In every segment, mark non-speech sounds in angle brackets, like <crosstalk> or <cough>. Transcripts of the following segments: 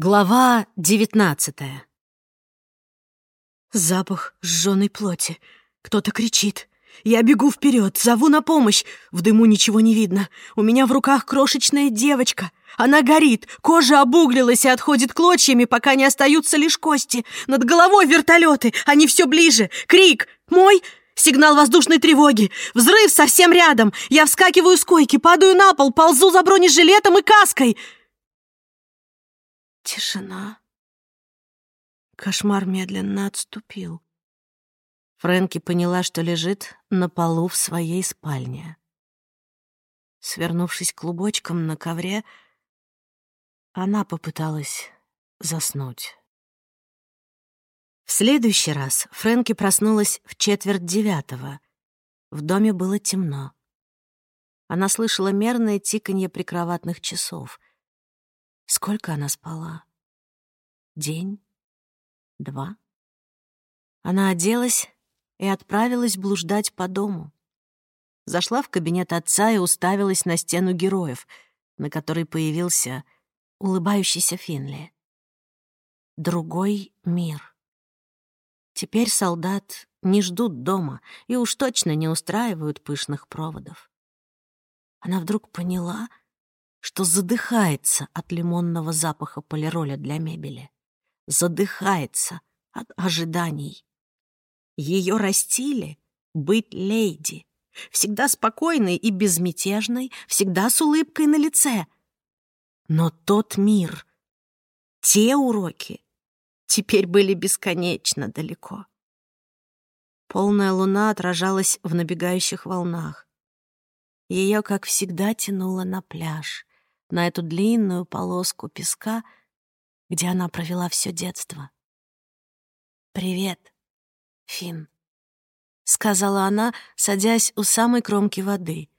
Глава девятнадцатая. Запах сжёной плоти. Кто-то кричит. Я бегу вперед, зову на помощь. В дыму ничего не видно. У меня в руках крошечная девочка. Она горит, кожа обуглилась и отходит клочьями, пока не остаются лишь кости. Над головой вертолеты, они все ближе. Крик! Мой! Сигнал воздушной тревоги. Взрыв совсем рядом. Я вскакиваю с койки, падаю на пол, ползу за бронежилетом и каской. Тишина. Кошмар медленно отступил. Фрэнки поняла, что лежит на полу в своей спальне. Свернувшись клубочком на ковре, она попыталась заснуть. В следующий раз Фрэнки проснулась в четверть девятого. В доме было темно. Она слышала мерное тиканье прикроватных часов. Сколько она спала? День? Два? Она оделась и отправилась блуждать по дому. Зашла в кабинет отца и уставилась на стену героев, на которой появился улыбающийся Финли. Другой мир. Теперь солдат не ждут дома и уж точно не устраивают пышных проводов. Она вдруг поняла, что задыхается от лимонного запаха полироля для мебели. Задыхается от ожиданий. Ее растили быть леди, всегда спокойной и безмятежной, всегда с улыбкой на лице. Но тот мир, те уроки теперь были бесконечно далеко. Полная луна отражалась в набегающих волнах. Ее, как всегда, тянуло на пляж на эту длинную полоску песка, где она провела все детство. «Привет, Фин, сказала она, садясь у самой кромки воды.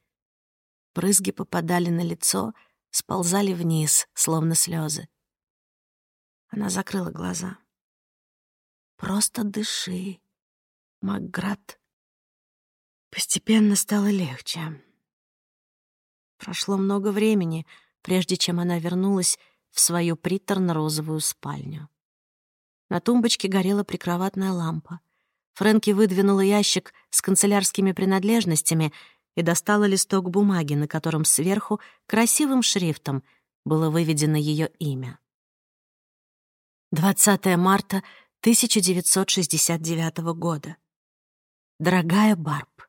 Брызги попадали на лицо, сползали вниз, словно слезы. Она закрыла глаза. «Просто дыши, Макград». Постепенно стало легче. Прошло много времени — прежде чем она вернулась в свою приторно-розовую спальню. На тумбочке горела прикроватная лампа. Фрэнки выдвинула ящик с канцелярскими принадлежностями и достала листок бумаги, на котором сверху красивым шрифтом было выведено ее имя. 20 марта 1969 года. Дорогая Барб,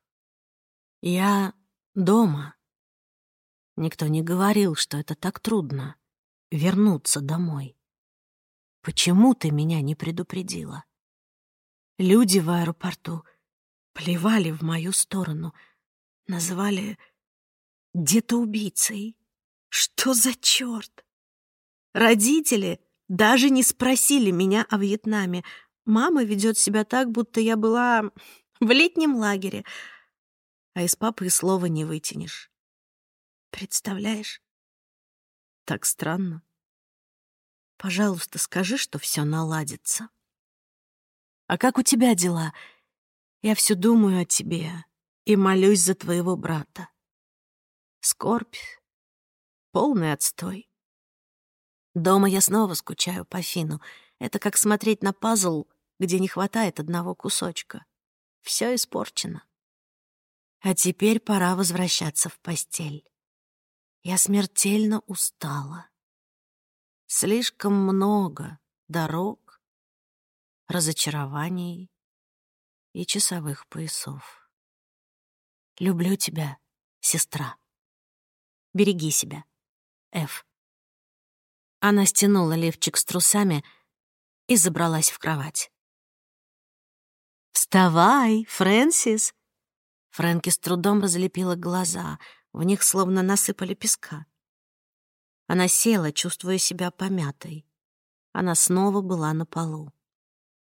я дома. Никто не говорил, что это так трудно — вернуться домой. Почему ты меня не предупредила? Люди в аэропорту плевали в мою сторону, называли где-то убийцей. Что за черт? Родители даже не спросили меня о Вьетнаме. Мама ведет себя так, будто я была в летнем лагере, а из папы слова не вытянешь. Представляешь? Так странно. Пожалуйста, скажи, что все наладится. А как у тебя дела? Я все думаю о тебе и молюсь за твоего брата. Скорбь, полный отстой. Дома я снова скучаю по Фину. Это как смотреть на пазл, где не хватает одного кусочка. Все испорчено. А теперь пора возвращаться в постель. Я смертельно устала. Слишком много дорог, разочарований и часовых поясов. Люблю тебя, сестра. Береги себя. Ф. Она стянула лифчик с трусами и забралась в кровать. «Вставай, Фрэнсис!» Фрэнки с трудом разлепила глаза — в них словно насыпали песка. Она села, чувствуя себя помятой. Она снова была на полу.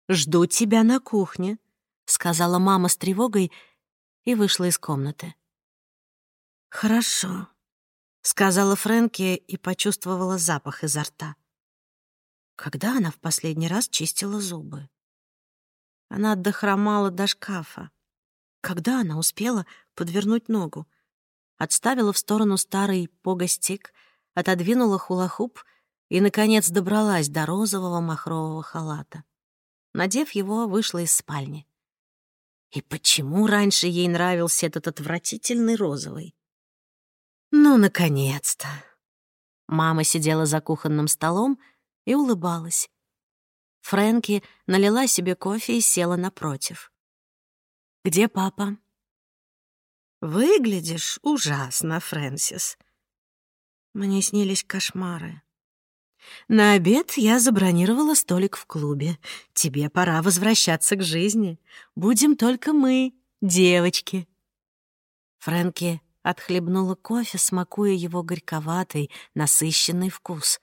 «Жду тебя на кухне», — сказала мама с тревогой и вышла из комнаты. «Хорошо», — сказала Фрэнки и почувствовала запах изо рта. Когда она в последний раз чистила зубы? Она дохромала до шкафа. Когда она успела подвернуть ногу? Отставила в сторону старый погостик, отодвинула хулахуп и, наконец, добралась до розового махрового халата. Надев его, вышла из спальни. И почему раньше ей нравился этот отвратительный розовый? Ну, наконец-то! Мама сидела за кухонным столом и улыбалась. Фрэнки налила себе кофе и села напротив. «Где папа?» «Выглядишь ужасно, Фрэнсис. Мне снились кошмары. На обед я забронировала столик в клубе. Тебе пора возвращаться к жизни. Будем только мы, девочки». Фрэнки отхлебнула кофе, смакуя его горьковатый, насыщенный вкус.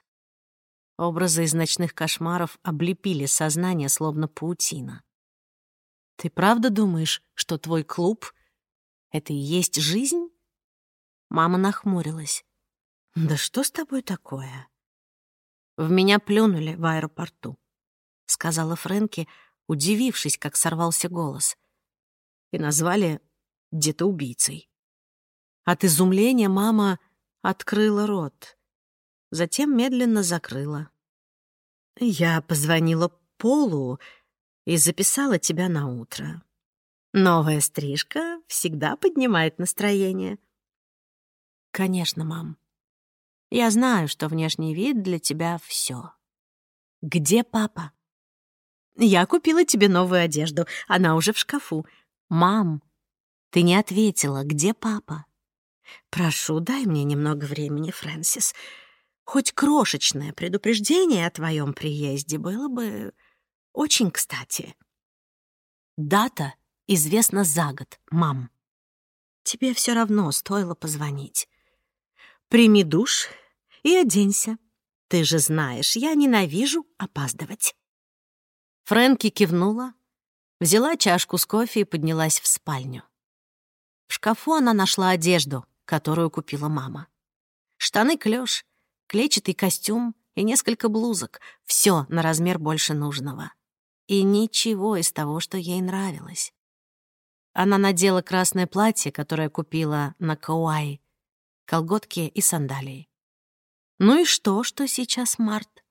Образы из ночных кошмаров облепили сознание, словно паутина. «Ты правда думаешь, что твой клуб — это и есть жизнь?» Мама нахмурилась. «Да что с тобой такое?» «В меня плюнули в аэропорту», — сказала Фрэнки, удивившись, как сорвался голос. «И назвали где-то убийцей». От изумления мама открыла рот, затем медленно закрыла. «Я позвонила Полу и записала тебя на утро. Новая стрижка всегда поднимает настроение». «Конечно, мам. Я знаю, что внешний вид для тебя — все. Где папа?» «Я купила тебе новую одежду, она уже в шкафу. Мам, ты не ответила, где папа?» «Прошу, дай мне немного времени, Фрэнсис. Хоть крошечное предупреждение о твоем приезде было бы очень кстати». «Дата известна за год, мам. Тебе все равно стоило позвонить. Прими душ и оденься. Ты же знаешь, я ненавижу опаздывать». Фрэнки кивнула, взяла чашку с кофе и поднялась в спальню. В шкафу она нашла одежду — которую купила мама. Штаны клёш, клетчатый костюм и несколько блузок. Все на размер больше нужного. И ничего из того, что ей нравилось. Она надела красное платье, которое купила на Кауай, колготки и сандалии. Ну и что, что сейчас март?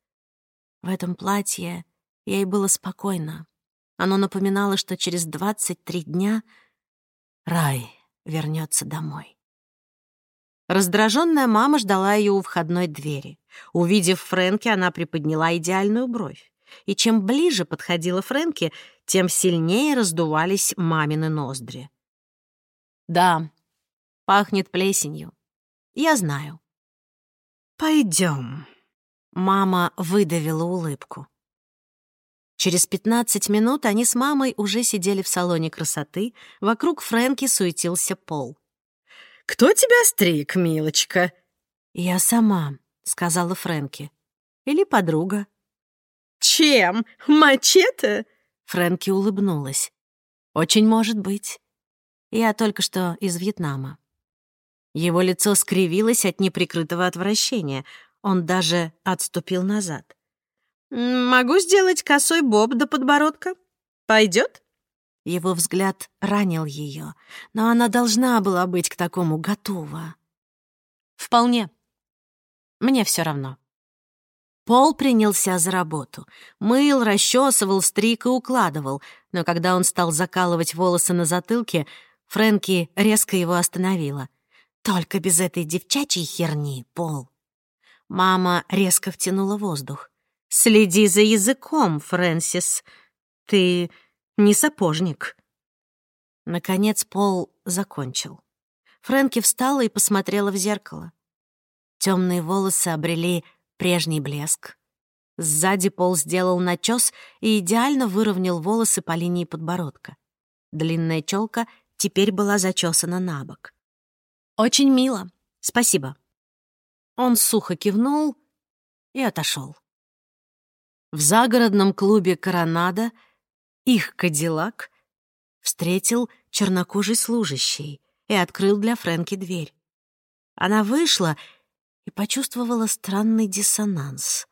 В этом платье ей было спокойно. Оно напоминало, что через 23 дня рай вернется домой. Раздраженная мама ждала ее у входной двери. Увидев Фрэнки, она приподняла идеальную бровь. И чем ближе подходила Фрэнки, тем сильнее раздувались мамины ноздри. «Да, пахнет плесенью. Я знаю». «Пойдем». Мама выдавила улыбку. Через пятнадцать минут они с мамой уже сидели в салоне красоты, вокруг Фрэнки суетился Пол. Кто тебя стриг, милочка?» «Я сама», — сказала Фрэнки. «Или подруга». «Чем? Мачете?» Фрэнки улыбнулась. «Очень может быть. Я только что из Вьетнама». Его лицо скривилось от неприкрытого отвращения. Он даже отступил назад. «Могу сделать косой боб до подбородка. Пойдет?» Его взгляд ранил ее, но она должна была быть к такому готова. «Вполне. Мне все равно». Пол принялся за работу. Мыл, расчесывал, стриг и укладывал, но когда он стал закалывать волосы на затылке, Фрэнки резко его остановила. «Только без этой девчачьей херни, Пол». Мама резко втянула воздух. «Следи за языком, Фрэнсис. Ты не сапожник». Наконец Пол закончил. Фрэнки встала и посмотрела в зеркало. Темные волосы обрели прежний блеск. Сзади Пол сделал начес и идеально выровнял волосы по линии подбородка. Длинная челка теперь была зачесана на бок. «Очень мило. Спасибо». Он сухо кивнул и отошел. В загородном клубе «Коронада» их кадиллак встретил чернокожий служащий и открыл для Фрэнки дверь. Она вышла и почувствовала странный диссонанс.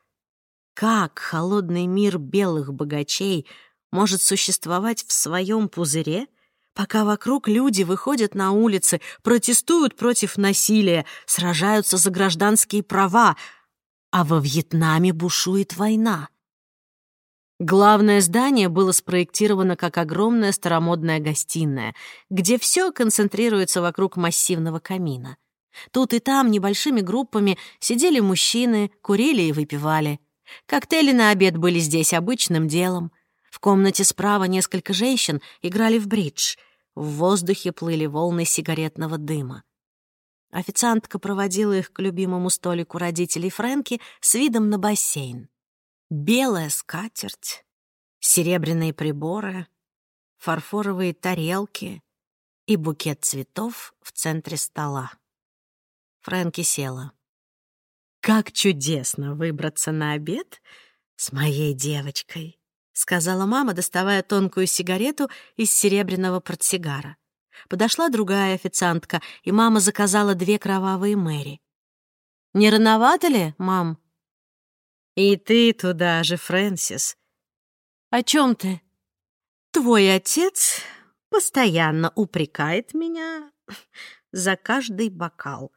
Как холодный мир белых богачей может существовать в своем пузыре, пока вокруг люди выходят на улицы, протестуют против насилия, сражаются за гражданские права, а во Вьетнаме бушует война. Главное здание было спроектировано как огромная старомодная гостиная, где все концентрируется вокруг массивного камина. Тут и там небольшими группами сидели мужчины, курили и выпивали. Коктейли на обед были здесь обычным делом. В комнате справа несколько женщин играли в бридж. В воздухе плыли волны сигаретного дыма. Официантка проводила их к любимому столику родителей Фрэнки с видом на бассейн белая скатерть, серебряные приборы, фарфоровые тарелки и букет цветов в центре стола. Фрэнки села. «Как чудесно выбраться на обед с моей девочкой», — сказала мама, доставая тонкую сигарету из серебряного портсигара. Подошла другая официантка, и мама заказала две кровавые Мэри. «Не рановато ли, мам?» И ты туда же, Фрэнсис. О чем ты? Твой отец постоянно упрекает меня за каждый бокал.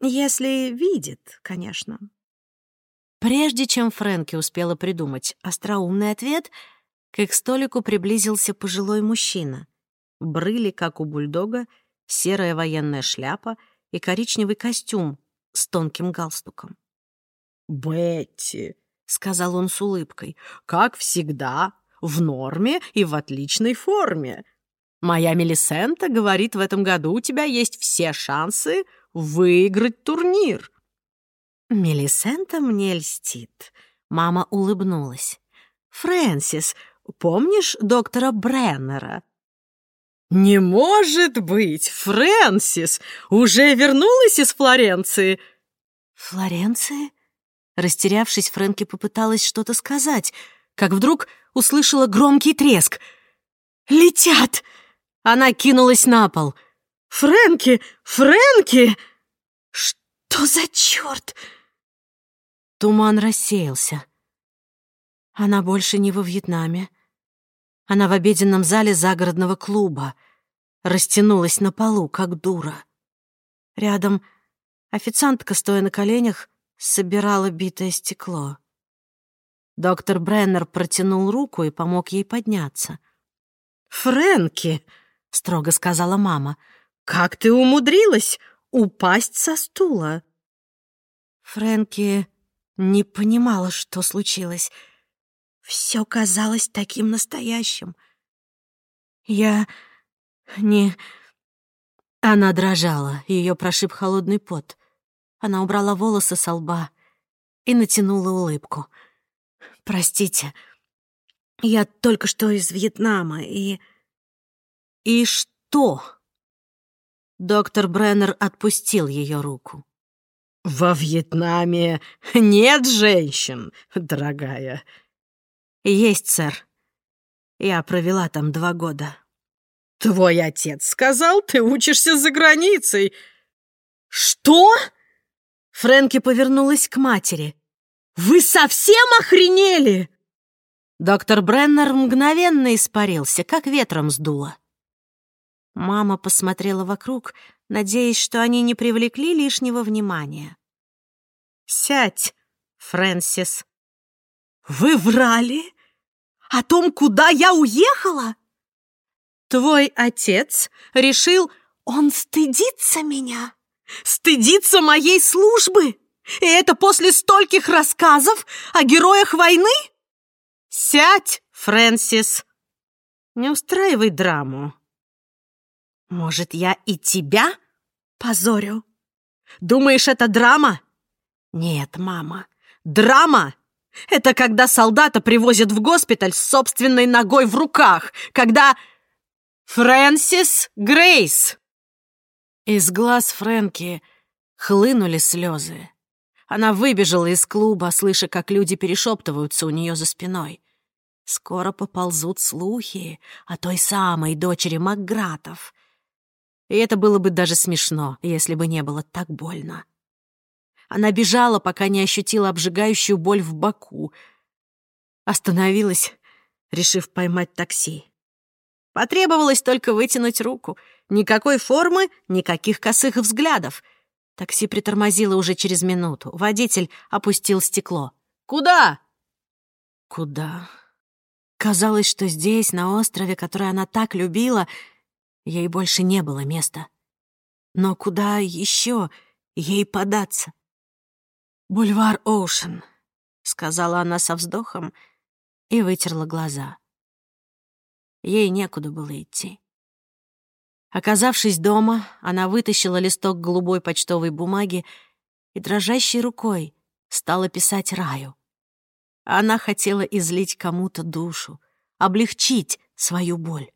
Если видит, конечно. Прежде чем Фрэнки успела придумать остроумный ответ, к их столику приблизился пожилой мужчина. Брыли, как у бульдога, серая военная шляпа и коричневый костюм с тонким галстуком. «Бетти», — сказал он с улыбкой, — «как всегда, в норме и в отличной форме. Моя Мелисента говорит, в этом году у тебя есть все шансы выиграть турнир». «Мелисента мне льстит», — мама улыбнулась. «Фрэнсис, помнишь доктора Бреннера?» «Не может быть! Фрэнсис уже вернулась из Флоренции!» «Флоренции?» Растерявшись, Фрэнки попыталась что-то сказать, как вдруг услышала громкий треск. «Летят!» Она кинулась на пол. «Фрэнки! Фрэнки!» «Что за черт?» Туман рассеялся. Она больше не во Вьетнаме. Она в обеденном зале загородного клуба. Растянулась на полу, как дура. Рядом официантка, стоя на коленях, собирала битое стекло. Доктор Бреннер протянул руку и помог ей подняться. «Фрэнки!» — строго сказала мама. «Как ты умудрилась упасть со стула?» Фрэнки не понимала, что случилось. Все казалось таким настоящим. Я не... Она дрожала, ее прошиб холодный пот. Она убрала волосы со лба и натянула улыбку. «Простите, я только что из Вьетнама, и...» «И что?» Доктор Бреннер отпустил ее руку. «Во Вьетнаме нет женщин, дорогая». «Есть, сэр. Я провела там два года». «Твой отец сказал, ты учишься за границей». «Что?» Фрэнки повернулась к матери. «Вы совсем охренели?» Доктор Бреннер мгновенно испарился, как ветром сдуло. Мама посмотрела вокруг, надеясь, что они не привлекли лишнего внимания. «Сядь, Фрэнсис». «Вы врали? О том, куда я уехала?» «Твой отец решил, он стыдится меня?» Стыдиться моей службы? И это после стольких рассказов о героях войны? Сядь, Фрэнсис. Не устраивай драму. Может, я и тебя позорю? Думаешь, это драма? Нет, мама. Драма — это когда солдата привозят в госпиталь с собственной ногой в руках, когда... Фрэнсис Грейс! Из глаз Фрэнки хлынули слезы. Она выбежала из клуба, слыша, как люди перешептываются у нее за спиной. Скоро поползут слухи о той самой дочери Макгратов. И это было бы даже смешно, если бы не было так больно. Она бежала, пока не ощутила обжигающую боль в боку. Остановилась, решив поймать такси. Потребовалось только вытянуть руку — Никакой формы, никаких косых взглядов. Такси притормозило уже через минуту. Водитель опустил стекло. «Куда?» «Куда?» Казалось, что здесь, на острове, который она так любила, ей больше не было места. Но куда еще ей податься? «Бульвар Оушен», — сказала она со вздохом и вытерла глаза. Ей некуда было идти. Оказавшись дома, она вытащила листок голубой почтовой бумаги и дрожащей рукой стала писать Раю. Она хотела излить кому-то душу, облегчить свою боль.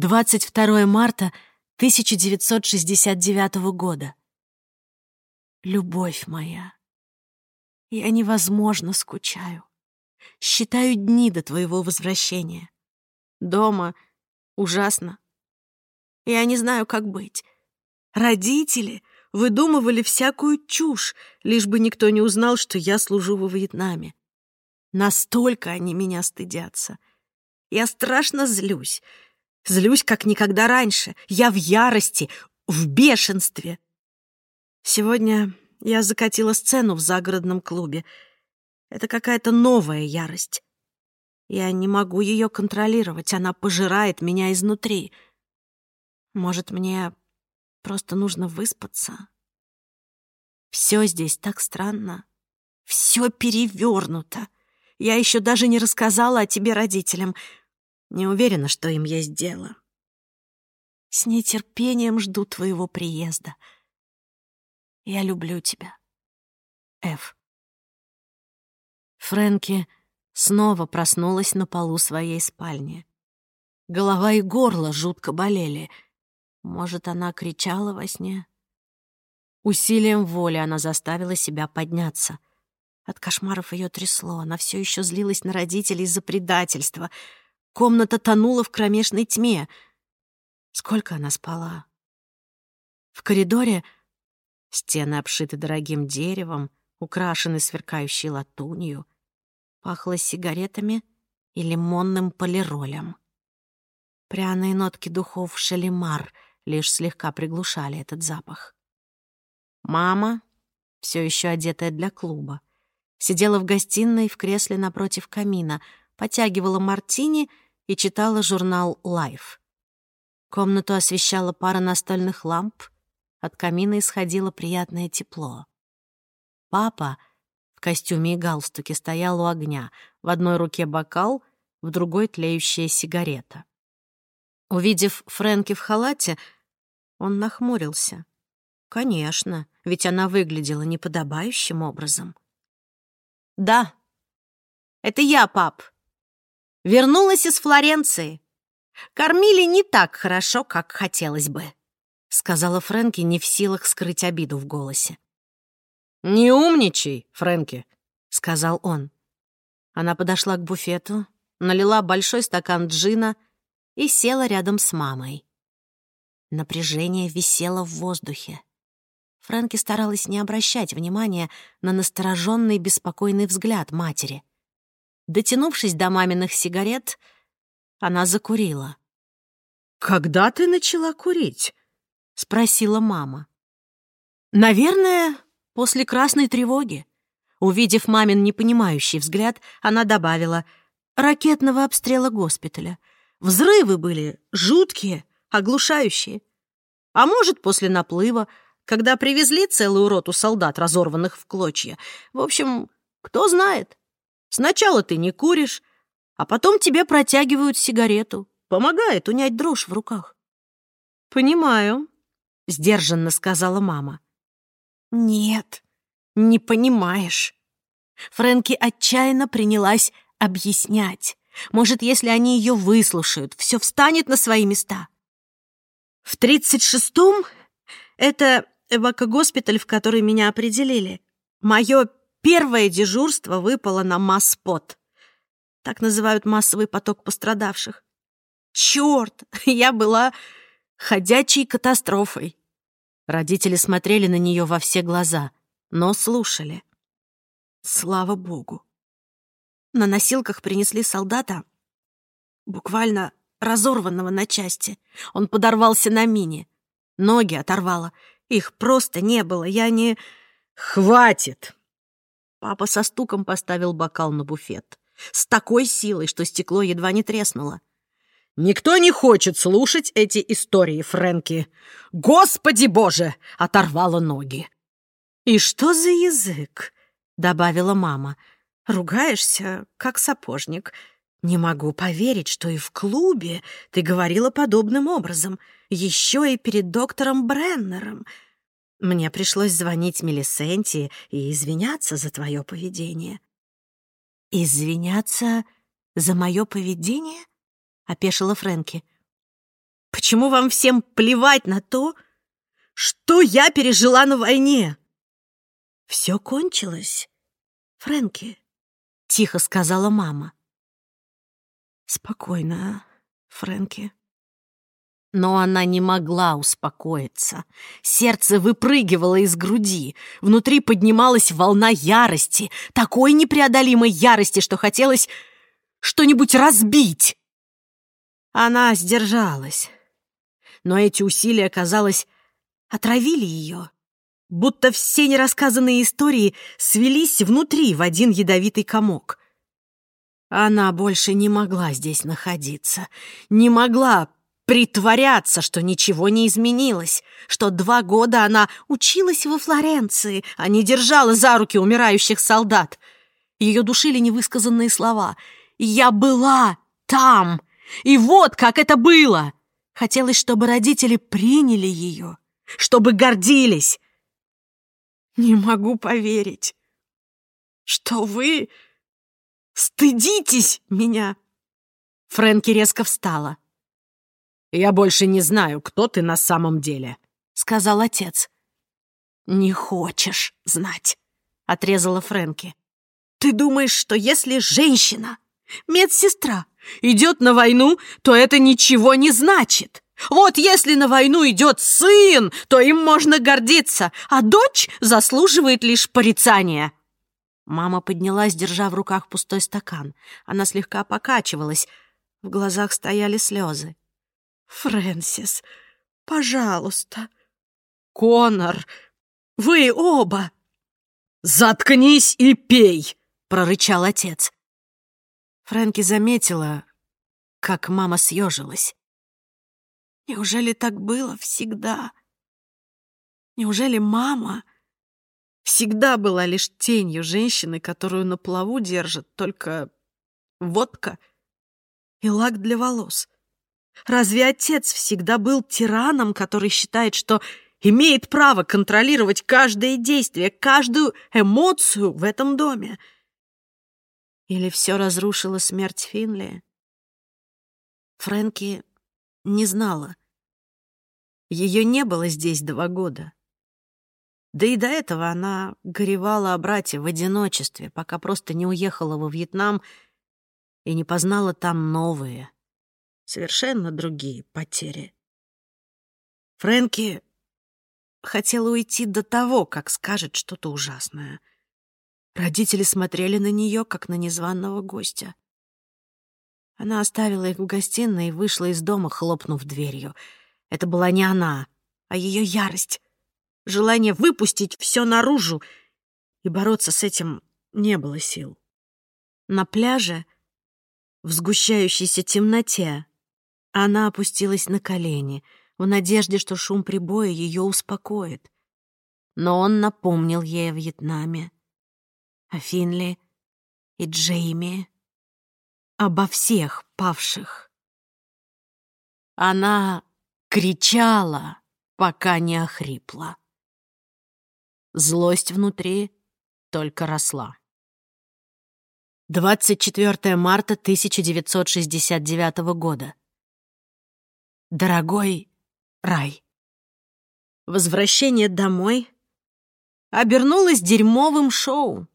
22 марта 1969 года. Любовь моя, я невозможно скучаю. Считаю дни до твоего возвращения. Дома ужасно. Я не знаю, как быть. Родители выдумывали всякую чушь, лишь бы никто не узнал, что я служу во Вьетнаме. Настолько они меня стыдятся. Я страшно злюсь. Злюсь, как никогда раньше. Я в ярости, в бешенстве. Сегодня я закатила сцену в загородном клубе. Это какая-то новая ярость. Я не могу ее контролировать, она пожирает меня изнутри. Может, мне Просто нужно выспаться. Все здесь так странно. Все перевернуто. Я еще даже не рассказала о тебе родителям. Не уверена, что им есть дело. С нетерпением жду твоего приезда. Я люблю тебя. Ф. Фрэнки снова проснулась на полу своей спальни. Голова и горло жутко болели — может, она кричала во сне? Усилием воли она заставила себя подняться. От кошмаров ее трясло, она все еще злилась на родителей из-за предательства. Комната тонула в кромешной тьме. Сколько она спала? В коридоре стены обшиты дорогим деревом, украшены сверкающей латунью, пахло сигаретами и лимонным полиролем. Пряные нотки духов шалимар — лишь слегка приглушали этот запах. Мама, все еще одетая для клуба, сидела в гостиной в кресле напротив камина, потягивала мартини и читала журнал «Лайф». Комнату освещала пара настольных ламп, от камина исходило приятное тепло. Папа в костюме и галстуке стоял у огня, в одной руке бокал, в другой тлеющая сигарета. Увидев Фрэнки в халате, он нахмурился. Конечно, ведь она выглядела неподобающим образом. «Да, это я, пап. Вернулась из Флоренции. Кормили не так хорошо, как хотелось бы», — сказала Фрэнки, не в силах скрыть обиду в голосе. «Не умничай, Фрэнки», — сказал он. Она подошла к буфету, налила большой стакан джина и села рядом с мамой. Напряжение висело в воздухе. Фрэнки старалась не обращать внимания на настороженный беспокойный взгляд матери. Дотянувшись до маминых сигарет, она закурила. «Когда ты начала курить?» — спросила мама. «Наверное, после красной тревоги». Увидев мамин непонимающий взгляд, она добавила «ракетного обстрела госпиталя. Взрывы были жуткие, оглушающие. А может, после наплыва, когда привезли целую роту солдат, разорванных в клочья. В общем, кто знает. Сначала ты не куришь, а потом тебе протягивают сигарету. Помогает унять дрожь в руках. «Понимаю», — сдержанно сказала мама. «Нет, не понимаешь». Фрэнки отчаянно принялась объяснять. Может, если они ее выслушают, все встанет на свои места. В 36-м это эвакогоспиталь, в который меня определили. Мое первое дежурство выпало на масспот. Так называют массовый поток пострадавших. Черт, <laughs> я была ходячей катастрофой. Родители смотрели на нее во все глаза, но слушали. Слава богу. На носилках принесли солдата, буквально разорванного на части. Он подорвался на мине. Ноги оторвало. Их просто не было, я не... Хватит! Папа со стуком поставил бокал на буфет. С такой силой, что стекло едва не треснуло. Никто не хочет слушать эти истории, Фрэнки. Господи боже! Оторвала ноги. «И что за язык?» — добавила мама. «Ругаешься, как сапожник. Не могу поверить, что и в клубе ты говорила подобным образом. Еще и перед доктором Бреннером. Мне пришлось звонить Мелисенте и извиняться за твое поведение». «Извиняться за мое поведение?» — опешила Фрэнки. «Почему вам всем плевать на то, что я пережила на войне?» «Все кончилось, Фрэнки», — тихо сказала мама. «Спокойно, Фрэнки». Но она не могла успокоиться. Сердце выпрыгивало из груди. Внутри поднималась волна ярости, такой непреодолимой ярости, что хотелось что-нибудь разбить. Она сдержалась. Но эти усилия, казалось, отравили ее. Будто все нерассказанные истории свелись внутри в один ядовитый комок. Она больше не могла здесь находиться, не могла притворяться, что ничего не изменилось, что два года она училась во Флоренции, а не держала за руки умирающих солдат. Ее душили невысказанные слова. «Я была там! И вот как это было!» Хотелось, чтобы родители приняли ее, чтобы гордились. «Не могу поверить, что вы стыдитесь меня!» Фрэнки резко встала. «Я больше не знаю, кто ты на самом деле», — сказал отец. «Не хочешь знать», — отрезала Фрэнки. «Ты думаешь, что если женщина, медсестра, идет на войну, то это ничего не значит? Вот если на войну идет сын, то им можно гордиться, а дочь заслуживает лишь порицания». Мама поднялась, держа в руках пустой стакан. Она слегка покачивалась, в глазах стояли слезы. Фрэнсис, пожалуйста. Конор, вы оба. Заткнись и пей, прорычал отец. Фрэнки заметила, как мама съежилась. Неужели так было всегда? Неужели мама всегда была лишь тенью женщины, которую на плаву держит только водка и лак для волос? Разве отец всегда был тираном, который считает, что имеет право контролировать каждое действие, каждую эмоцию в этом доме? Или все разрушила смерть Финли? Фрэнки не знала. Ее не было здесь два года. Да и до этого она горевала о брате в одиночестве, пока просто не уехала во Вьетнам и не познала там новые, совершенно другие потери. Фрэнки хотела уйти до того, как скажет что-то ужасное. Родители смотрели на нее, как на незваного гостя. Она оставила их в гостиной и вышла из дома, хлопнув дверью. Это была не она, а ее ярость, желание выпустить все наружу, и бороться с этим не было сил. На пляже, в сгущающейся темноте, она опустилась на колени, в надежде, что шум прибоя ее успокоит. Но он напомнил ей о Вьетнаме, о Финли и Джейми, обо всех павших. Она кричала, пока не охрипла. Злость внутри только росла. 24 марта 1969 года. Дорогой рай. Возвращение домой обернулось дерьмовым шоу.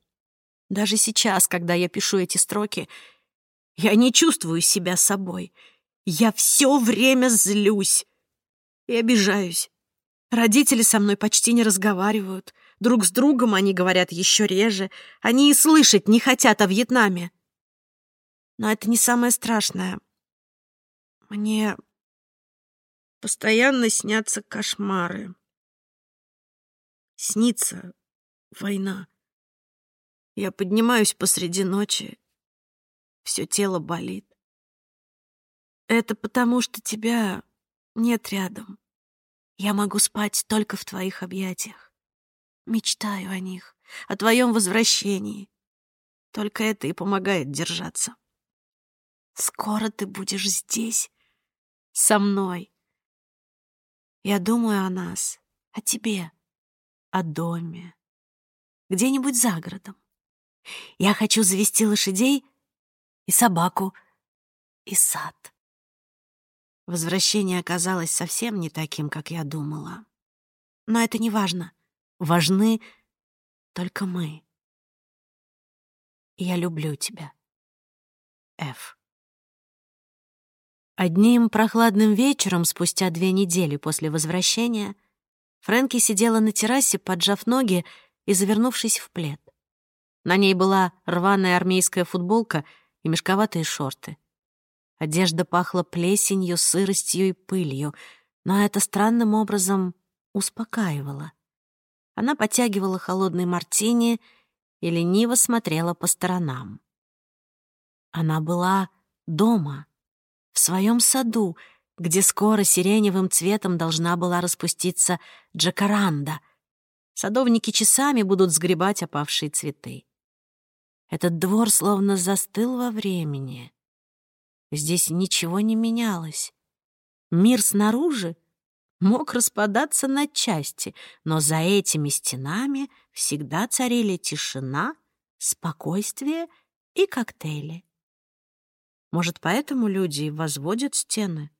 Даже сейчас, когда я пишу эти строки, я не чувствую себя собой. Я все время злюсь и обижаюсь. Родители со мной почти не разговаривают. Друг с другом они говорят еще реже. Они и слышать не хотят о Вьетнаме. Но это не самое страшное. Мне Постоянно снятся кошмары. снится война. Я поднимаюсь посреди ночи, все тело болит. Это потому, что тебя нет рядом. Я могу спать только в твоих объятиях. Мечтаю о них, о твоем возвращении. Только это и помогает держаться. Скоро ты будешь здесь, со мной. Я думаю о нас, о тебе, о доме, где-нибудь за городом. Я хочу завести лошадей и собаку, и сад. Возвращение оказалось совсем не таким, как я думала. Но это не важно. Важны только мы. Я люблю тебя. Ф. Одним прохладным вечером, спустя две недели после возвращения, Фрэнки сидела на террасе, поджав ноги и завернувшись в плед. На ней была рваная армейская футболка и мешковатые шорты. Одежда пахла плесенью, сыростью и пылью, но это странным образом успокаивало. Она потягивала холодный мартини и лениво смотрела по сторонам. Она была дома, в своем саду, где скоро сиреневым цветом должна была распуститься джакаранда. Садовники часами будут сгребать опавшие цветы. Этот двор словно застыл во времени. Здесь ничего не менялось. Мир снаружи мог распадаться на части, но за этими стенами всегда царили тишина, спокойствие и коктейли. Может, поэтому люди возводят стены,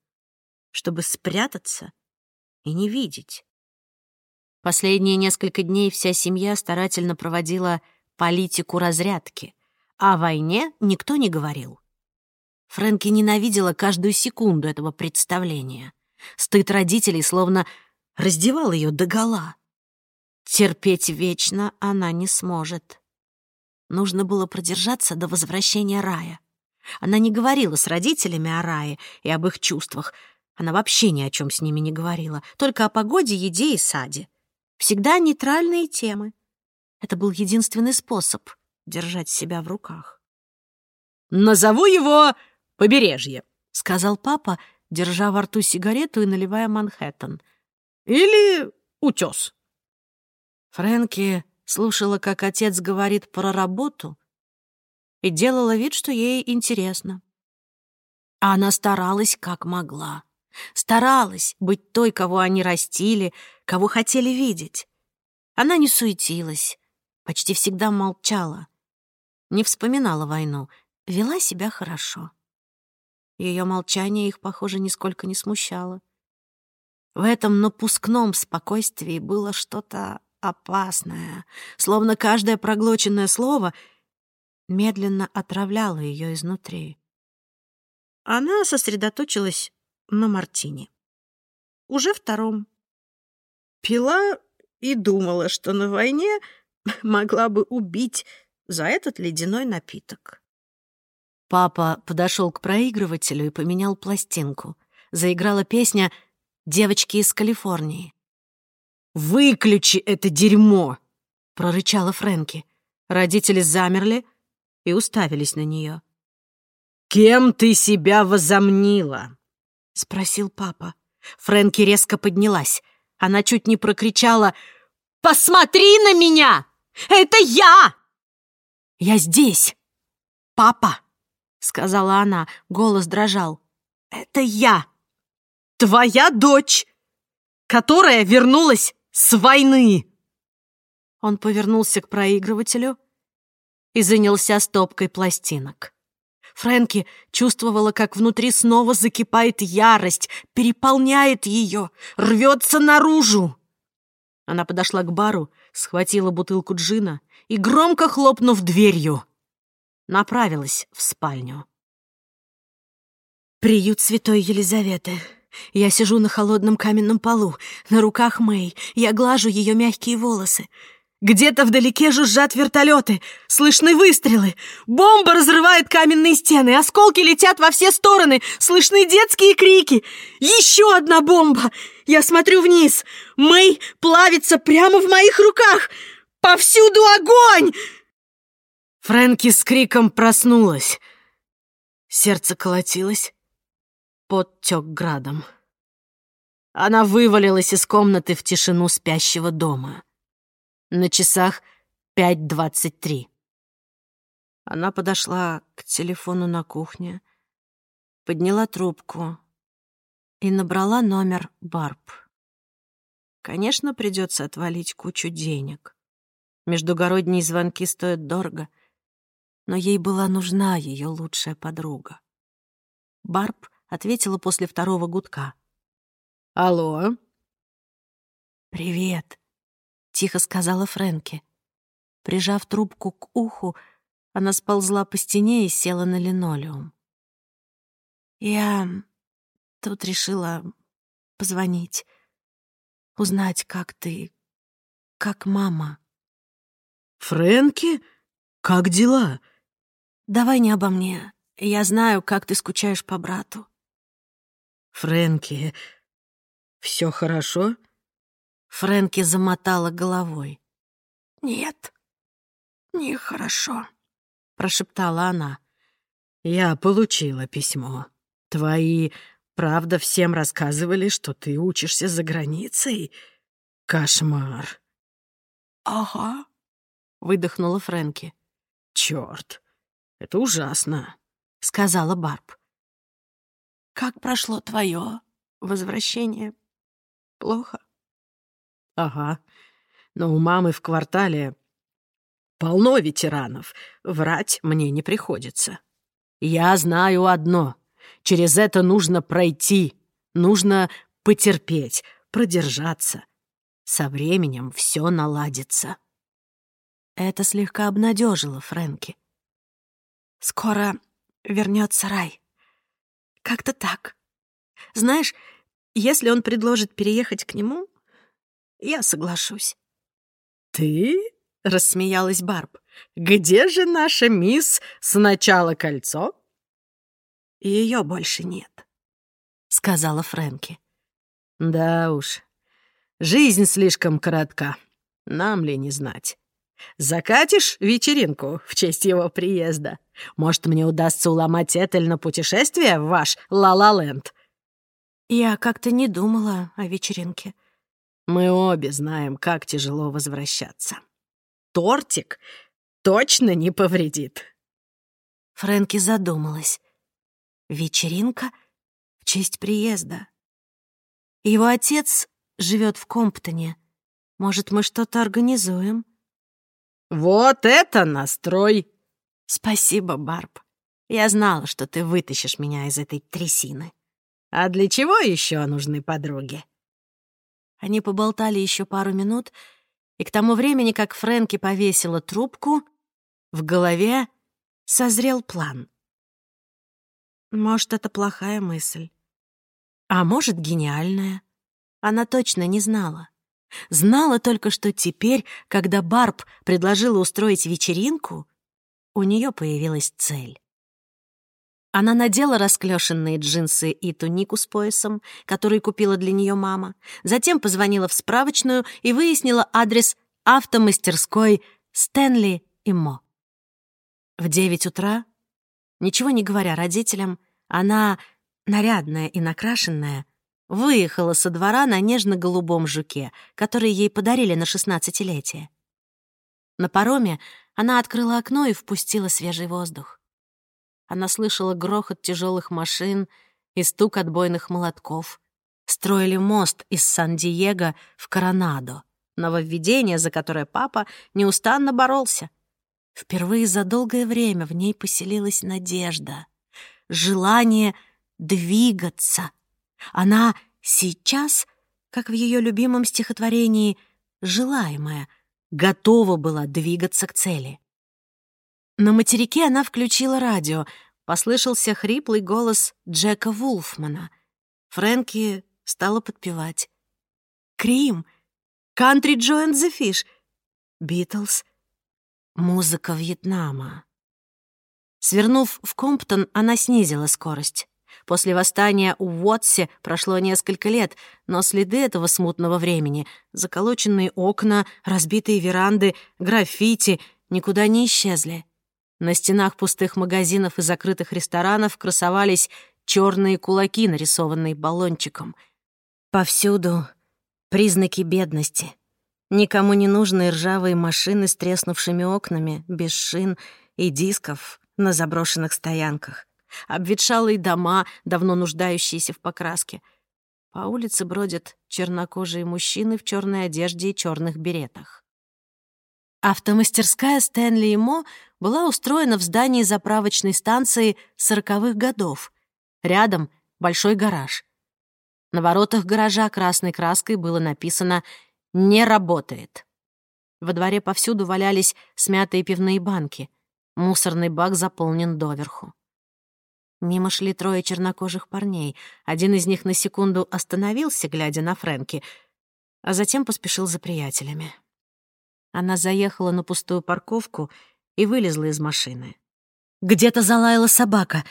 чтобы спрятаться и не видеть. Последние несколько дней вся семья старательно проводила политику разрядки, а о войне никто не говорил. Фрэнки ненавидела каждую секунду этого представления. Стыд родителей словно раздевал ее догола. Терпеть вечно она не сможет. Нужно было продержаться до возвращения рая. Она не говорила с родителями о рае и об их чувствах. Она вообще ни о чем с ними не говорила, только о погоде, еде и саде. Всегда нейтральные темы. Это был единственный способ держать себя в руках. «Назову его побережье», — сказал папа, держа во рту сигарету и наливая Манхэттен. «Или утес». Фрэнки слушала, как отец говорит про работу, и делала вид, что ей интересно. А она старалась, как могла. Старалась быть той, кого они растили, кого хотели видеть. Она не суетилась, почти всегда молчала, не вспоминала войну, вела себя хорошо. Ее молчание их, похоже, нисколько не смущало. В этом напускном спокойствии было что-то опасное, словно каждое проглоченное слово медленно отравляло ее изнутри. Она сосредоточилась на Мартине. Уже втором. Пила и думала, что на войне <laughs> могла бы убить за этот ледяной напиток. Папа подошел к проигрывателю и поменял пластинку. Заиграла песня «Девочки из Калифорнии». «Выключи это дерьмо!» — прорычала Фрэнки. Родители замерли и уставились на нее. «Кем ты себя возомнила?» — спросил папа. Фрэнки резко поднялась. Она чуть не прокричала «Посмотри на меня! Это я!» «Я здесь! Папа!» — сказала она, голос дрожал. «Это я, твоя дочь, которая вернулась с войны!» Он повернулся к проигрывателю и занялся стопкой пластинок. Фрэнки чувствовала, как внутри снова закипает ярость, переполняет ее, рвется наружу. Она подошла к бару, схватила бутылку джина и, громко хлопнув дверью, направилась в спальню. Приют Святой Елизаветы. Я сижу на холодном каменном полу, на руках Мэй, я глажу ее мягкие волосы. Где-то вдалеке жужжат вертолеты, слышны выстрелы. Бомба разрывает каменные стены, осколки летят во все стороны, слышны детские крики. Еще одна бомба! Я смотрю вниз. Мэй плавится прямо в моих руках. Повсюду огонь! Фрэнки с криком проснулась. Сердце колотилось, пот тек градом. Она вывалилась из комнаты в тишину спящего дома. На часах 5.23. Она подошла к телефону на кухне, подняла трубку и набрала номер Барб. Конечно, придется отвалить кучу денег. Междугородние звонки стоят дорого, но ей была нужна ее лучшая подруга. Барб ответила после второго гудка. «Алло?» «Привет», тихо сказала Фрэнки. Прижав трубку к уху, она сползла по стене и села на линолеум. Я тут решила позвонить, узнать, как ты, как мама. Фрэнки? Как дела? Давай не обо мне. Я знаю, как ты скучаешь по брату. Фрэнки, все хорошо? Фрэнки замотала головой. «Нет, нехорошо», — прошептала она. «Я получила письмо. Твои, правда, всем рассказывали, что ты учишься за границей? Кошмар». «Ага», — выдохнула Фрэнки. «Чёрт, это ужасно», — сказала Барб. «Как прошло твое возвращение? Плохо?» Ага. Но у мамы в квартале полно ветеранов. Врать мне не приходится. Я знаю одно. Через это нужно пройти. Нужно потерпеть, продержаться. Со временем все наладится. Это слегка обнадежило Фрэнки. Скоро вернется рай. Как-то так. Знаешь, если он предложит переехать к нему, я соглашусь». «Ты?» — рассмеялась Барб. «Где же наша мисс сначала кольцо?» Ее больше нет», — сказала Фрэнки. «Да уж, жизнь слишком коротка. Нам ли не знать? Закатишь вечеринку в честь его приезда? Может, мне удастся уломать Этель на путешествие в ваш Ла-Ла-Ленд?» «Я как-то не думала о вечеринке», мы обе знаем, как тяжело возвращаться. Тортик точно не повредит. Фрэнки задумалась. Вечеринка в честь приезда. Его отец живет в Комптоне. Может, мы что-то организуем? Вот это настрой! Спасибо, Барб. Я знала, что ты вытащишь меня из этой трясины. А для чего еще нужны подруги? Они поболтали еще пару минут, и к тому времени, как Фрэнки повесила трубку, в голове созрел план. Может, это плохая мысль. А может, гениальная. Она точно не знала. Знала только, что теперь, когда Барб предложила устроить вечеринку, у нее появилась цель. Она надела расклешенные джинсы и тунику с поясом, который купила для нее мама, затем позвонила в справочную и выяснила адрес автомастерской Стэнли и Мо. В девять утра, ничего не говоря родителям, она, нарядная и накрашенная, выехала со двора на нежно-голубом жуке, который ей подарили на шестнадцатилетие. На пароме она открыла окно и впустила свежий воздух. Она слышала грохот тяжелых машин и стук отбойных молотков. Строили мост из Сан-Диего в Коронадо, нововведение, за которое папа неустанно боролся. Впервые за долгое время в ней поселилась надежда, желание двигаться. Она сейчас, как в ее любимом стихотворении «Желаемая», готова была двигаться к цели. На материке она включила радио. Послышался хриплый голос Джека Вулфмана. Фрэнки стала подпевать. «Крим! Country Joe and the Fish!» Битлз, музыка Вьетнама. Свернув в Комптон, она снизила скорость. После восстания у Уотсе прошло несколько лет, но следы этого смутного времени, заколоченные окна, разбитые веранды, граффити никуда не исчезли. На стенах пустых магазинов и закрытых ресторанов красовались черные кулаки, нарисованные баллончиком. Повсюду признаки бедности. Никому не нужные ржавые машины с треснувшими окнами, без шин и дисков на заброшенных стоянках. Обветшалые дома, давно нуждающиеся в покраске. По улице бродят чернокожие мужчины в черной одежде и черных беретах. Автомастерская Стэнли и Мо была устроена в здании заправочной станции сороковых годов. Рядом большой гараж. На воротах гаража красной краской было написано «Не работает». Во дворе повсюду валялись смятые пивные банки. Мусорный бак заполнен доверху. Мимо шли трое чернокожих парней. Один из них на секунду остановился, глядя на Фрэнки, а затем поспешил за приятелями. Она заехала на пустую парковку и вылезла из машины. Где-то залаяла собака.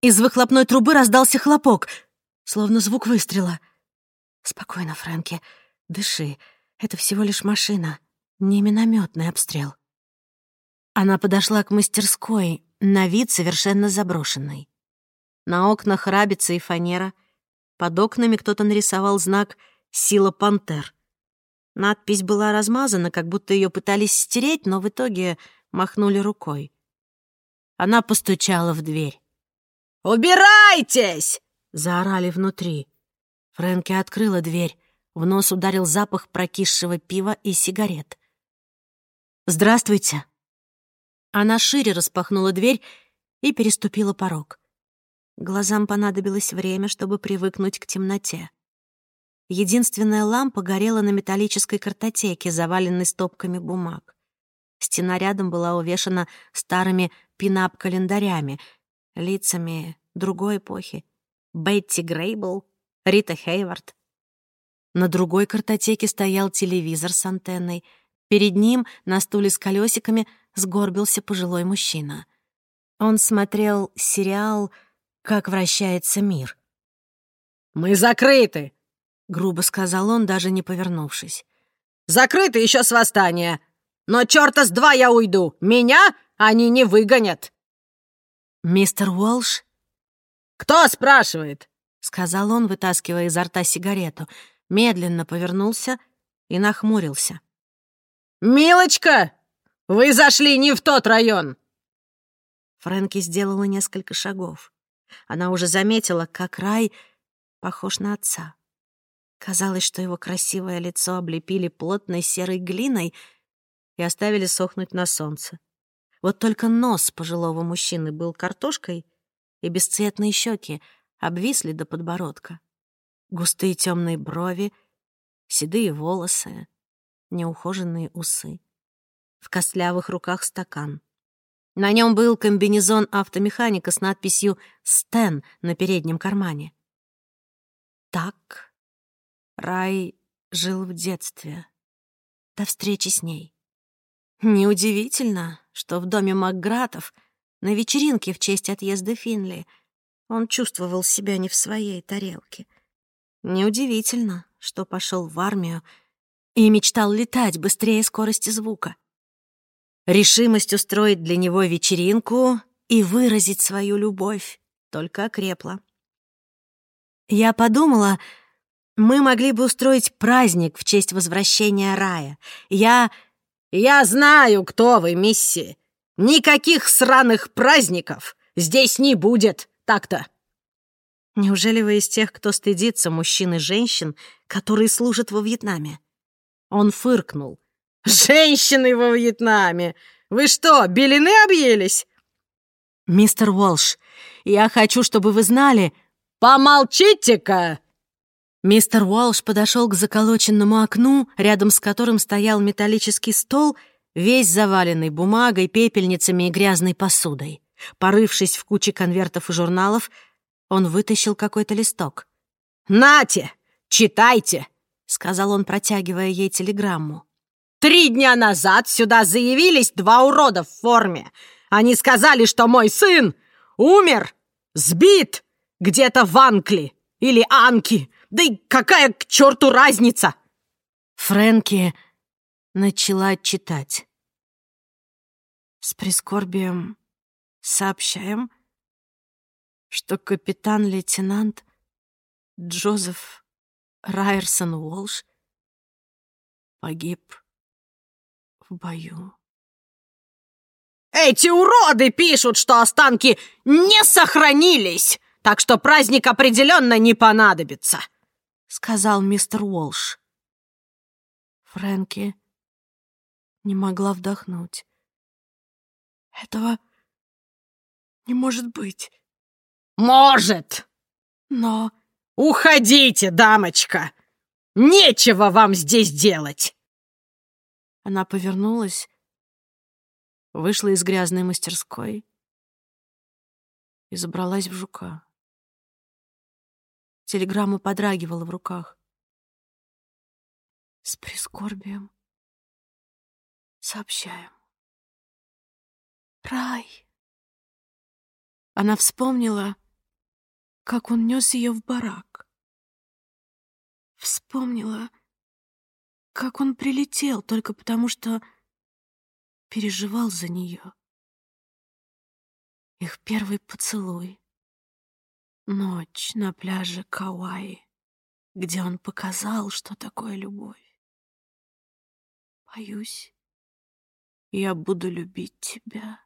Из выхлопной трубы раздался хлопок, словно звук выстрела. «Спокойно, Фрэнки, дыши. Это всего лишь машина, не минометный обстрел». Она подошла к мастерской, на вид совершенно заброшенной. На окнах рабица и фанера. Под окнами кто-то нарисовал знак «Сила пантер». Надпись была размазана, как будто ее пытались стереть, но в итоге махнули рукой. Она постучала в дверь. «Убирайтесь!» — заорали внутри. Фрэнки открыла дверь. В нос ударил запах прокисшего пива и сигарет. «Здравствуйте!» Она шире распахнула дверь и переступила порог. Глазам понадобилось время, чтобы привыкнуть к темноте. Единственная лампа горела на металлической картотеке, заваленной стопками бумаг. Стена рядом была увешана старыми пинап-календарями, лицами другой эпохи. Бетти Грейбл, Рита Хейвард. На другой картотеке стоял телевизор с антенной. Перед ним, на стуле с колесиками, сгорбился пожилой мужчина. Он смотрел сериал как вращается мир. «Мы закрыты!» — грубо сказал он, даже не повернувшись. «Закрыты еще с восстания! Но черта с два я уйду! Меня они не выгонят!» «Мистер Уолш?» «Кто спрашивает?» — сказал он, вытаскивая изо рта сигарету. Медленно повернулся и нахмурился. «Милочка, вы зашли не в тот район!» Фрэнки сделала несколько шагов. Она уже заметила, как Рай похож на отца. Казалось, что его красивое лицо облепили плотной серой глиной и оставили сохнуть на солнце. Вот только нос пожилого мужчины был картошкой, и бесцветные щеки обвисли до подбородка. Густые темные брови, седые волосы, неухоженные усы. В костлявых руках стакан. На нем был комбинезон автомеханика с надписью «Стэн» на переднем кармане. Так Рай жил в детстве, до встречи с ней. Неудивительно, что в доме Макгратов на вечеринке в честь отъезда Финли он чувствовал себя не в своей тарелке. Неудивительно, что пошел в армию и мечтал летать быстрее скорости звука. Решимость устроить для него вечеринку и выразить свою любовь только окрепла. Я подумала, мы могли бы устроить праздник в честь возвращения рая. Я... Я знаю, кто вы, мисси. Никаких сраных праздников здесь не будет, так-то. Неужели вы из тех, кто стыдится мужчин и женщин, которые служат во Вьетнаме? Он фыркнул. «Женщины во Вьетнаме! Вы что, белины объелись?» «Мистер Уолш, я хочу, чтобы вы знали...» «Помолчите-ка!» Мистер Уолш подошел к заколоченному окну, рядом с которым стоял металлический стол, весь заваленный бумагой, пепельницами и грязной посудой. Порывшись в куче конвертов и журналов, он вытащил какой-то листок. «Нате! Читайте!» — сказал он, протягивая ей телеграмму. Три дня назад сюда заявились два урода в форме. Они сказали, что мой сын умер, сбит где-то в Анкли или Анки. Да и какая к черту разница? Фрэнки начала читать. С прискорбием сообщаем, что капитан-лейтенант Джозеф Райерсон Уолш погиб в бою. Эти уроды пишут, что останки не сохранились, так что праздник определенно не понадобится, сказал мистер Уолш. Фрэнки не могла вдохнуть. Этого не может быть. Может! Но... Уходите, дамочка! Нечего вам здесь делать! Она повернулась, вышла из грязной мастерской и забралась в жука. Телеграмма подрагивала в руках. С прискорбием сообщаем. Рай. Она вспомнила, как он нес ее в барак. Вспомнила, как он прилетел только потому, что переживал за нее. Их первый поцелуй. Ночь на пляже Кауаи, где он показал, что такое любовь. Боюсь, я буду любить тебя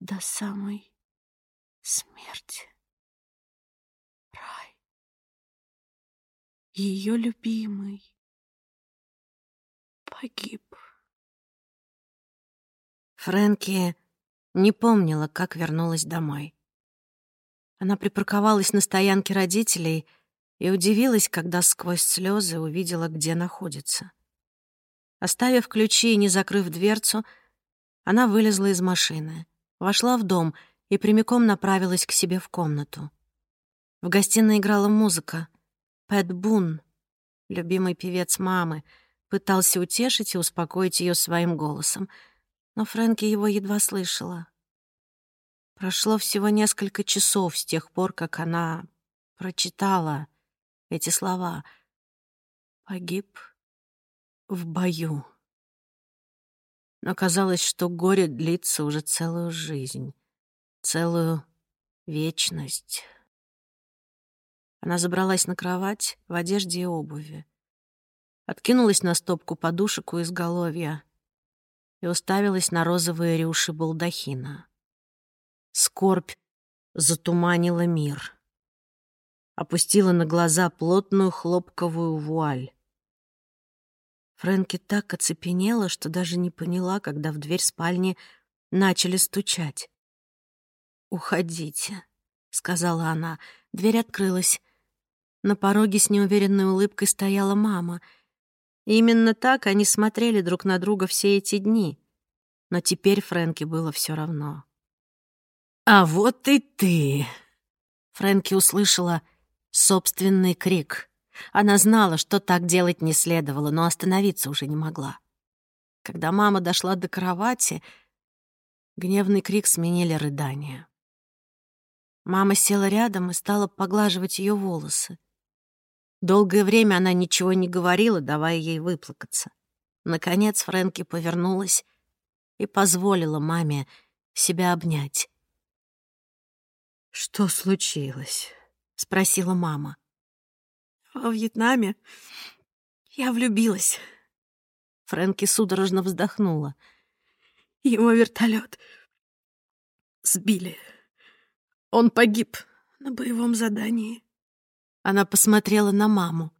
до самой смерти. Рай. Ее любимый погиб. Фрэнки не помнила, как вернулась домой. Она припарковалась на стоянке родителей и удивилась, когда сквозь слезы увидела, где находится. Оставив ключи и не закрыв дверцу, она вылезла из машины, вошла в дом и прямиком направилась к себе в комнату. В гостиной играла музыка. Пэт Бун, любимый певец мамы, пытался утешить и успокоить ее своим голосом — но Фрэнки его едва слышала. Прошло всего несколько часов с тех пор, как она прочитала эти слова. «Погиб в бою». Но казалось, что горе длится уже целую жизнь, целую вечность. Она забралась на кровать в одежде и обуви. Откинулась на стопку подушек у изголовья и уставилась на розовые рюши балдахина. Скорбь затуманила мир. Опустила на глаза плотную хлопковую вуаль. Фрэнки так оцепенела, что даже не поняла, когда в дверь спальни начали стучать. «Уходите», — сказала она. Дверь открылась. На пороге с неуверенной улыбкой стояла мама — именно так они смотрели друг на друга все эти дни. Но теперь Фрэнки было все равно. «А вот и ты!» Фрэнки услышала собственный крик. Она знала, что так делать не следовало, но остановиться уже не могла. Когда мама дошла до кровати, гневный крик сменили рыдания. Мама села рядом и стала поглаживать ее волосы. Долгое время она ничего не говорила, давая ей выплакаться. Наконец Фрэнки повернулась и позволила маме себя обнять. «Что случилось?» — спросила мама. «Во Вьетнаме я влюбилась». Фрэнки судорожно вздохнула. Его вертолет сбили. Он погиб на боевом задании. Она посмотрела на маму.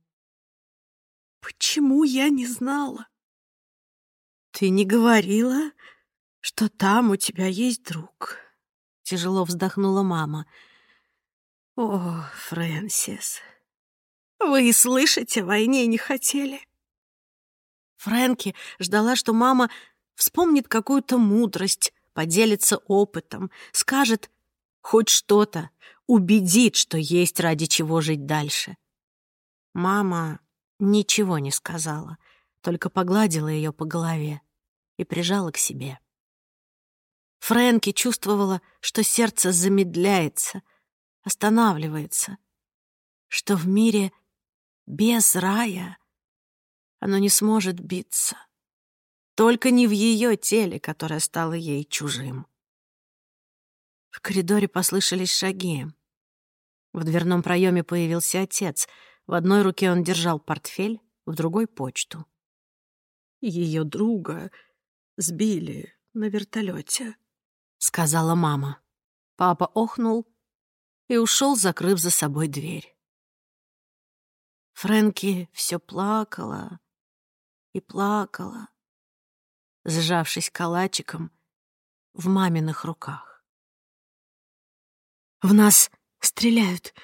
«Почему я не знала?» «Ты не говорила, что там у тебя есть друг?» Тяжело вздохнула мама. «О, Фрэнсис, вы и слышать о войне не хотели?» Фрэнки ждала, что мама вспомнит какую-то мудрость, поделится опытом, скажет хоть что-то, убедит, что есть ради чего жить дальше. Мама ничего не сказала, только погладила ее по голове и прижала к себе. Фрэнки чувствовала, что сердце замедляется, останавливается, что в мире без рая оно не сможет биться. Только не в ее теле, которое стало ей чужим. В коридоре послышались шаги. В дверном проеме появился отец. В одной руке он держал портфель, в другой — почту. Ее друга сбили на вертолете, сказала мама. Папа охнул и ушел, закрыв за собой дверь. Фрэнки все плакала и плакала, сжавшись калачиком в маминых руках. «В нас стреляют!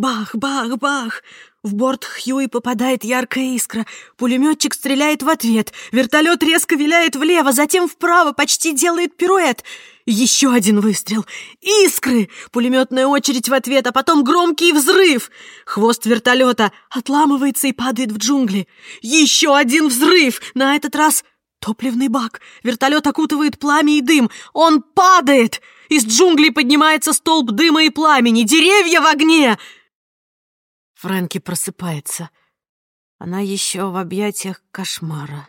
Бах, бах, бах! В борт Хьюи попадает яркая искра. Пулеметчик стреляет в ответ. Вертолет резко виляет влево, затем вправо, почти делает пируэт. Еще один выстрел. Искры! Пулеметная очередь в ответ, а потом громкий взрыв. Хвост вертолета отламывается и падает в джунгли. Еще один взрыв! На этот раз топливный бак. Вертолет окутывает пламя и дым. Он падает! Из джунглей поднимается столб дыма и пламени. Деревья в огне! Фрэнки просыпается. Она еще в объятиях кошмара.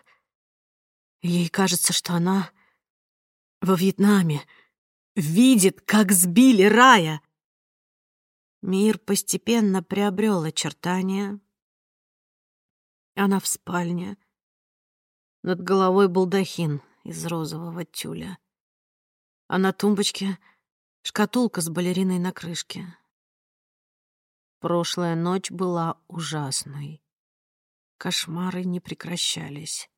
Ей кажется, что она во Вьетнаме видит, как сбили рая. Мир постепенно приобрел очертания. Она в спальне. Над головой балдахин из розового тюля. А на тумбочке шкатулка с балериной на крышке. Прошлая ночь была ужасной. Кошмары не прекращались.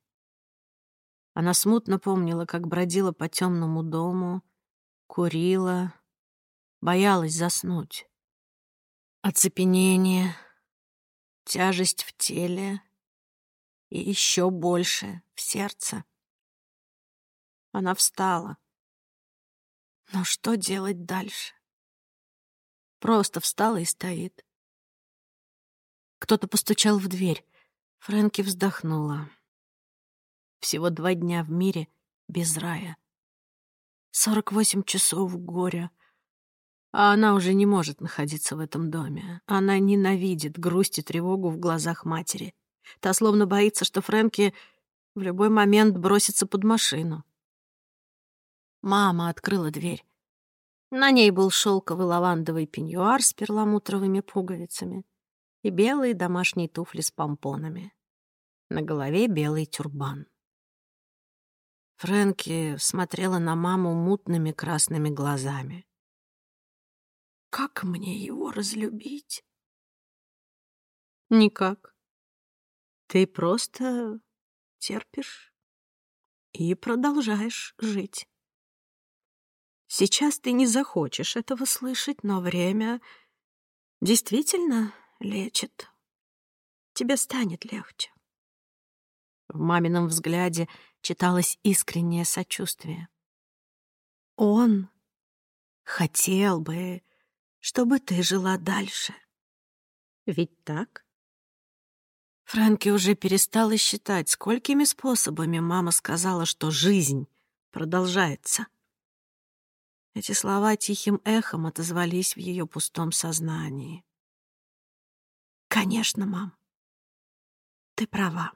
Она смутно помнила, как бродила по темному дому, курила, боялась заснуть. Оцепенение, тяжесть в теле и еще больше в сердце. Она встала. Но что делать дальше? Просто встала и стоит. Кто-то постучал в дверь. Фрэнки вздохнула. Всего два дня в мире без рая. Сорок восемь часов горя. А она уже не может находиться в этом доме. Она ненавидит грусть и тревогу в глазах матери. Та словно боится, что Фрэнки в любой момент бросится под машину. Мама открыла дверь. На ней был шелковый лавандовый пеньюар с перламутровыми пуговицами и белые домашние туфли с помпонами. На голове белый тюрбан. Фрэнки смотрела на маму мутными красными глазами. «Как мне его разлюбить?» «Никак. Ты просто терпишь и продолжаешь жить. Сейчас ты не захочешь этого слышать, но время действительно лечит. Тебе станет легче. В мамином взгляде читалось искреннее сочувствие. Он хотел бы, чтобы ты жила дальше. Ведь так? Фрэнки уже перестала считать, сколькими способами мама сказала, что жизнь продолжается. Эти слова тихим эхом отозвались в ее пустом сознании. Конечно, мам. Ты права.